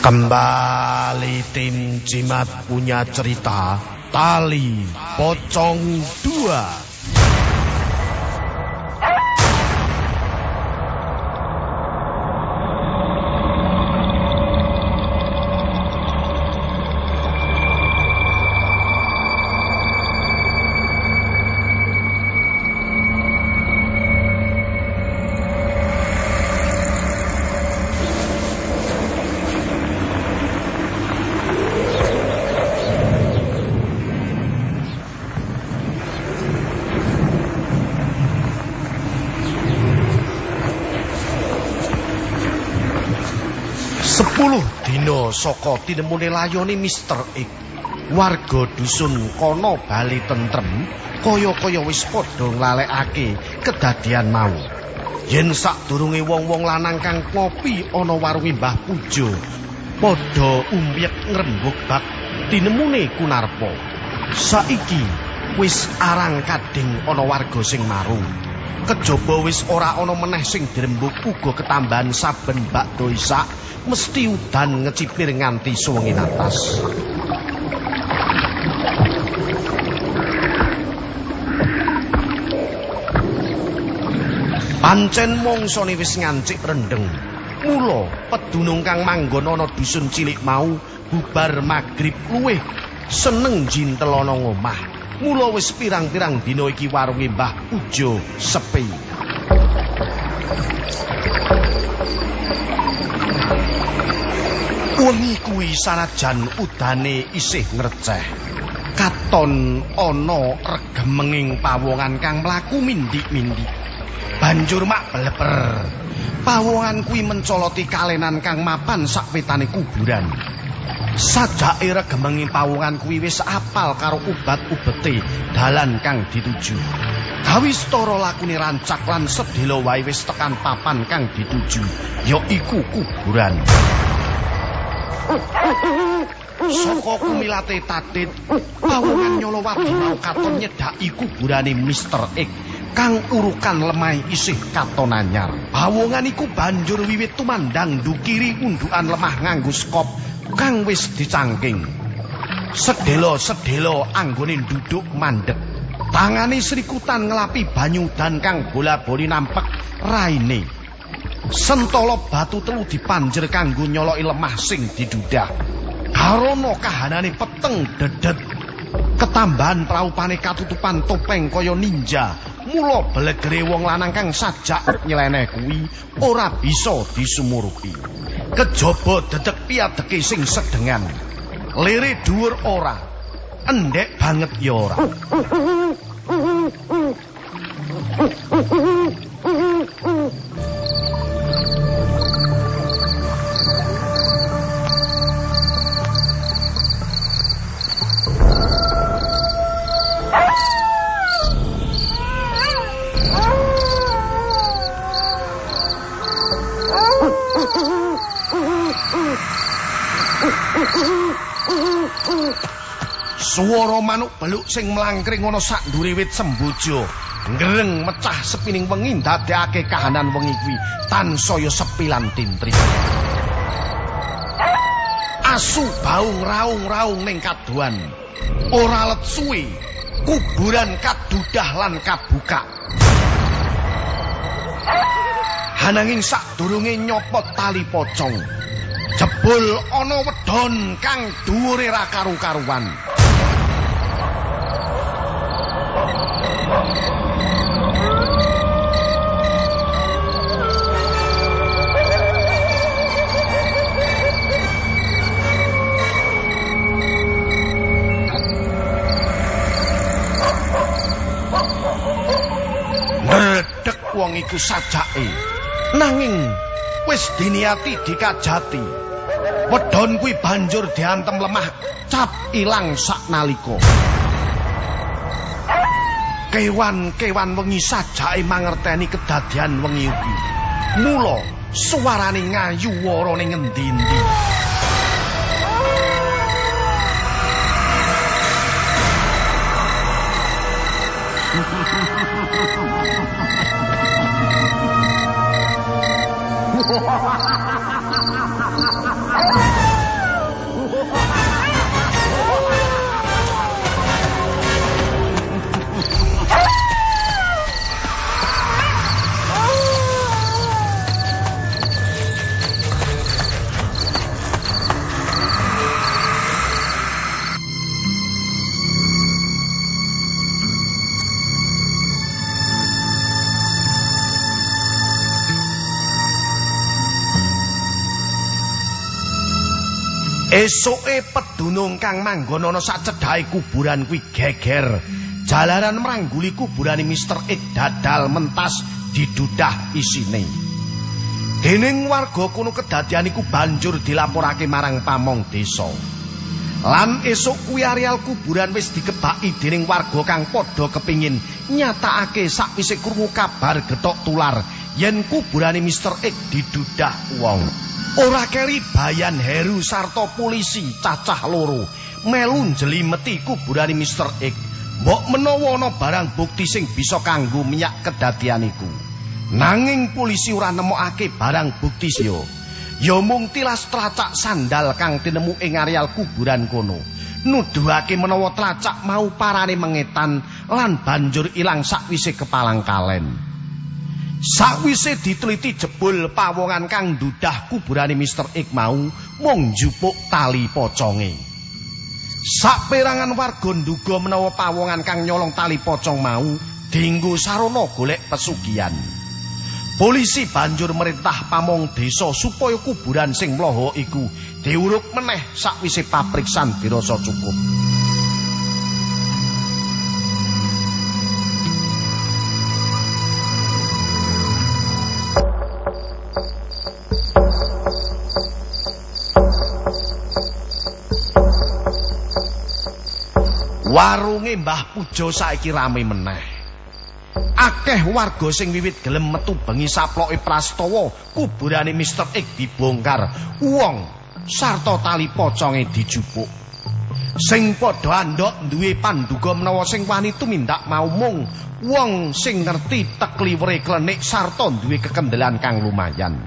Kembali tim Jimat punya cerita Tali Pocong 2 saka tinemune layone Mister X. Warga dusun kono bali tentrem, kaya-kaya wis padha nglalekake kedadian mau. Yen sadurunge wong-wong lanang kang ngopi ana warunge Mbah Pujo, padha umbyek ngrembug bak tinemune Kunarpa. Saiki wis arang kading ana warga sing marung. Kejaba wis ora ana meneh sing dirembug uga ketambahan saben bakdo isak mesti udan ngecipir nganti suwengin atas. Pancen mongsone wis ngancik rendeng. Mula pedunung kang manggon ana dusun cilik mau bubar magrib luweh seneng jintel ana ngomah. Mula wis pirang-pirang dina iki warunge Mbah Ujo sepi. Wengi kuwi sanajan udane isih ngreceh. Katon ana regemenging pawongan kang mlaku mindik-mindik. Banjur mak bleper. Pawongan kuwi mencoloti kalenan kang mapan sakwetane kuburan. Sajake regemenging pawongan kuwi wis apal karo ubat-ubete dalan kang dituju. Gawistara lakune rancak lan sedhela wae wis tekan papan kang dituju, ya iku kuburan. Saka kumilate tatit, pawongan Nyolowati mau katon nyedaki kuburane Mister X kang urukan lemah isih katon anyar. Pawongan iku banjur wiwit tumandang dukiri undukan lemah nganggo skop kang wis dicangking. Sedelo-sedelo anggone duduk mandek. Tangane srikutan ngelapi banyu dan kang bola-boli nampek raine. Sentolo batu telu dipanjer kanggo nyoloki lemah sing didudah. Karono kahanane peteng dedet. Ketambahan praupane katutupan topeng kaya ninja. Mula belegere wong lanang kang sajak nyeleneh kuwi ora bisa disumurupi. Kejaba dedek piadeke sing sedengan. Lire dhuwur ora. Endek banget ya ora. beluk sing mlangkring ana sak ndure wit sembojo. Ngreng mecah sepining wengi ndadekake kahanan wengi kuwi tansaya sepi lan tintri. Asu baung raung-raung ning kaduan. Ora let suwe, kuburan kadudah lan kabuka. Hananging sadurunge nyopot tali pocong, Jebul ana wedon kang dhuwure ra karu-karuan. Ndredeg wong iku sajake. Nanging wis diniati dikajati. Wedon kuwi banjur diantem lemah, cap ilang saknalika. Kewan-kewan wengi sajake mangerteni kedadian wengi iki. Mula suarane ngayu wara ning ngendi-endi. Esuke pedunung kang manggon ana sacedhae kuburan kuwi geger. Jalaran mrangguli kuburane Mister X dadal mentas didudah isine. Dening warga kuno kedadian iku banjur dilaporake marang pamong desa. Lan esuk kuwi areal kuburan wis dikebaki dening warga kang padha kepingin nyatakake sakwise krungu kabar getok tular yen kuburane Mister X didudah wong. Ora keri bayan Heru sarta polisi cacah loro melu jelimeti kuburane Mister X. Mbok menawa ana barang bukti sing bisa kanggo minyak kedadian iku. Nanging polisi ora nemokake barang bukti siyo. Ya mung tilas tlacak sandal kang tinemu ing areal kuburan kono. Nuduhake menawa tlacak mau parane mengetan lan banjur ilang sakwise kepalang kalen. Sakwise diteliti jebul pawongan kang ndudah kuburane Mister X mau mung njupuk tali poconge. Saperangan warga nduga menawa pawongan kang nyolong tali pocong mau dienggo sarana golek pesugihan. Polisi banjur merintah pamong desa supaya kuburan sing mloho iku diuruk meneh sakwise papriksan dirasa cukup. Warunge Mbah Pujo saiki rame meneh. Akeh warga sing wiwit gelem metu bengi saploke Prastawa kuburane Mister X dibongkar. Wong sarta tali poconge dijupuk. Sing padha andhok duwe panduga menawa sing wani tumindak mau mung wong sing ngerti tekliwere klenik sarta duwe kekendelan kang lumayan.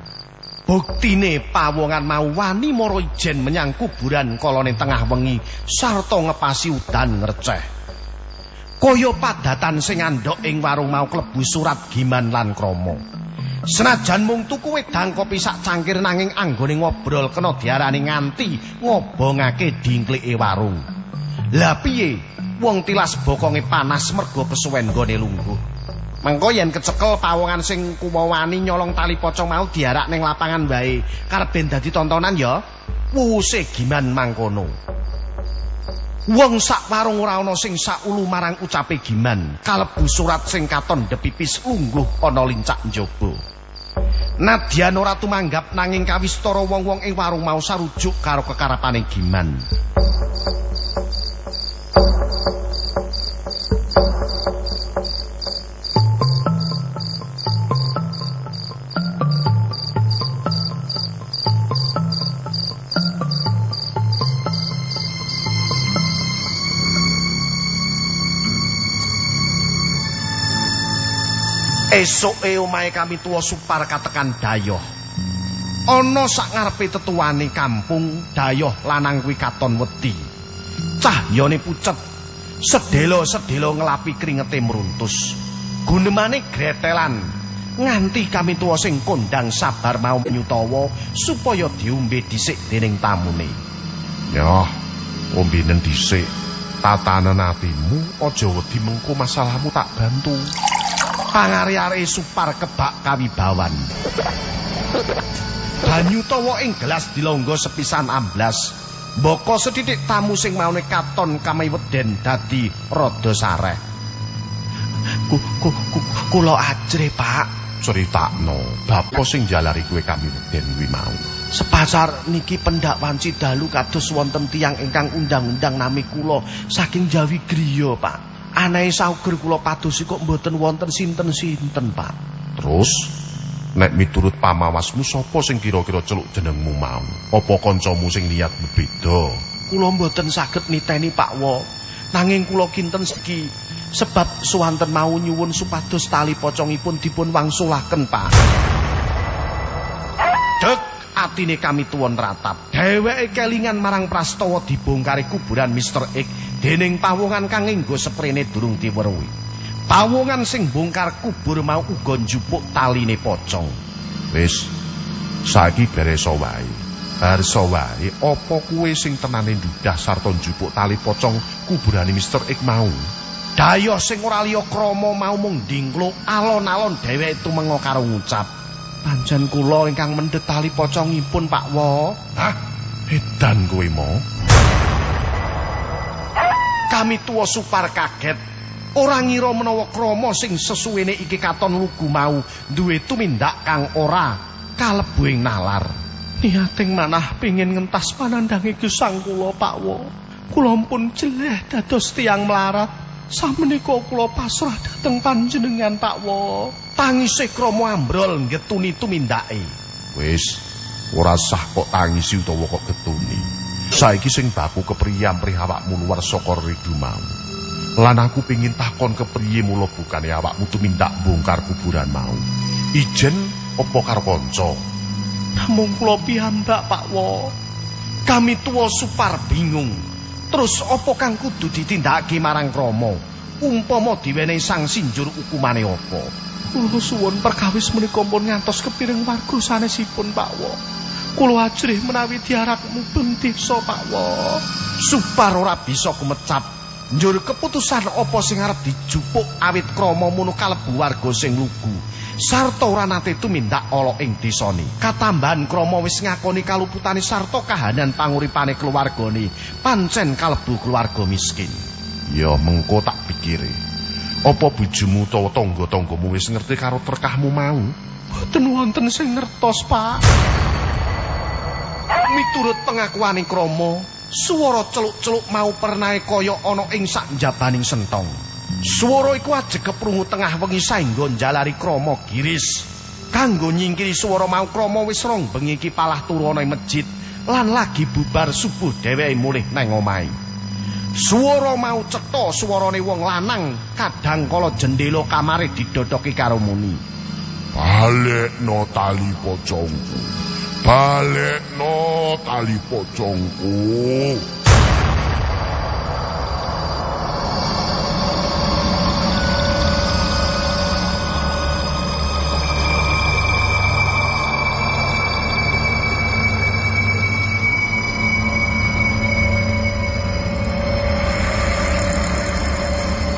Buktine pawongan mau wani mara ijen menyang kuburan kolone tengah wengi sarta ngepasi udan ngreceh. Kaya padatan sing andhok ing warung mau klebu surat giman lan kromo. Senajan mung tuku wedang kopi sak cangkir nanging anggone ngobrol kena diarani nganti ngobongake dingklike warung. Lah piye? Wong tilas bokonge panas mergo kesuwen gone lungguh. Mengko yen kecekel pawongan sing kuwani nyolong tali pocong mau diarak ning lapangan wae. Karep dadi tontonan ya. Wuse giman mangkono. Wong sak warung ora ana sing sak ulu marang ucape giman. Kalebu surat sing katon depipis ungguh ana lincak njaba. Nadyan ora tumanggap nanging kawistara wong-wong ing warung mau sarujuk karo kekarepane giman. Esuke omahe kami tuwa supar katekan dayoh. Ana sak ngarepe tetuwane kampung, dayoh lanang kuwi katon wedi. Cahyane pucet. Sedelo-sedelo ngelapi kringete meruntus. Gunemane gretelan. nganti kami tuwa sing kondang sabar mau nyutawa supaya diombe dhisik dening tamune. Ya, ombenen dhisik. Tatanan atimu aja wedi mengko masalahmu tak bantu. Pangare-are supar kebak kawibawan. Banyu tawa ing gelas dilonggo sepisan amblas. Mboko sedidik tamu sing maune katon kamiweden dadi rada sareh. Ku ku ku kula ajre, Pak. Critakno, bapa sing jalari kowe kamiweden kuwi mau. Sepasar niki pendak wanci dalu kados wonten tiang ingkang undang-undang nami kula saking Jawi griya, Pak. Anae sauger kula padosi kok mboten wonten sinten-sinten, Pak. Terus nek miturut pamawasmu sapa sing kira-kira celuk jenengmu mau? Apa kancamu sing niat beda? Kula mboten saged niteni Pak Wo. Nanging kula kinten segi sebab suwanten mau nyuwun supados tali pocongipun dipun wangsulaken, Pak. Dek, atine kami tuwon ratap. Dheweke kelingan marang prastawa dibongkari kuburan Mr. X dening pawongan kang nggo sprene durung diweruhi. Pawongan sing bongkar kubur mau uga njupuk taline pocong. Wis, saiki beres wae. Harsa wae apa kuwe sing tenane ndudah sarta njupuk tali pocong kuburane Mr. X mau? Daya sing ora liya krama mau mung dingkluk alon-alon dheweke tumenga karo ngucap. Panjen kula ingkang mendhet tali pocongipun Pak Wo. Hah? Edan kowe mo? Kami tuwa supar kaget. Ora ngira menawa krama sing sesuwene iki katon lugu mau duwe tumindak kang ora kalebu ing nalar. Niating manah pengin ngentas panandange gesang kula Pak Wo. Kula pun jeleh dados tiang melarat. Samenika kula pasrah dhateng panjenengan Pak Wo. Tangise krama ambrol ngetuni tumindake. Wis, ora sah kok tangisi utawa kok getuni. Saiki sing baku kepriye amrih awakmu luar saka ridu mau. Lan aku pengin takon kepriye mula bukane awakmu tumindak bongkar kuburan mau. Ijen apa karo kanca? Namung kula piyambak Pak Wo. Kami tuwa supar bingung. Terus apa kang kudu ditindakake marang Rama? Umpama diwenehi sang sinjur ukumane apa? Kula suwun perkawis menika pun ngantos kepiring warga sanesipun Pak Wo. Kula ajrih menawi desa Pak Wo. Supar ora bisa kumecap. Njur keputusan apa sing arep dijupuk awit krama mono kalebu warga sing lugu. Sarta ora nate tumindak ala ing desane. Katambahan krama wis ngakoni kaluputane sarta kahanan panguripane keluargane, pancen kalebu keluarga miskin. Ya mengko tak pikire. Apa bojomu utawa tangga-tanggamu wis ngerti karo terkahmu mau? Boten wonten sing ngertos, Pak. Miturut pengakuane krama, swara celuk-celuk mau pernae kaya ana ing sak njabaning sentong. Swara iku ajeg keprungu tengah wengi saengga njalari krama giris. Kanggo nyingkiri swara mau krama wis rong bengi iki palah turu ana ing masjid lan lagi bubar subuh dheweke mulih nang omahe. Swara mau cetha swarane wong lanang kadang kala jendela kamare didodoki karo muni. Balekno tali pocongku. Balekno tali pocongku.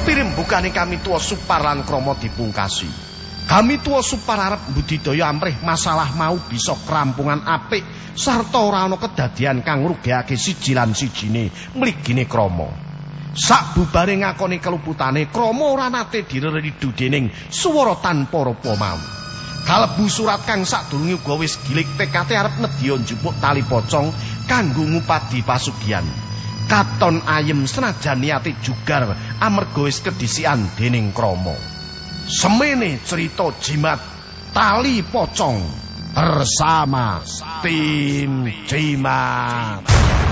Pirembukane kami tuwa supar lan krama dipungkasi. Kami tuwa supar arep budidaya amrih masalah mau bisa kerampungan apik sarta ora ana kedadian kang ngrugekake siji lan sijine mligine krama. Sakbubare ngakoni keluputane krama ora nate direridu dening swara tanpa rupa mau. Kalebu surat kang sadurunge uga wis gilik tekate arep nedya njupuk tali pocong kanggo ngupadi pasugian. Katon ayem senajan niate jugar amarga wis kedisian dening krama. Semene cerita jimat tali pocong bersama tim jimat.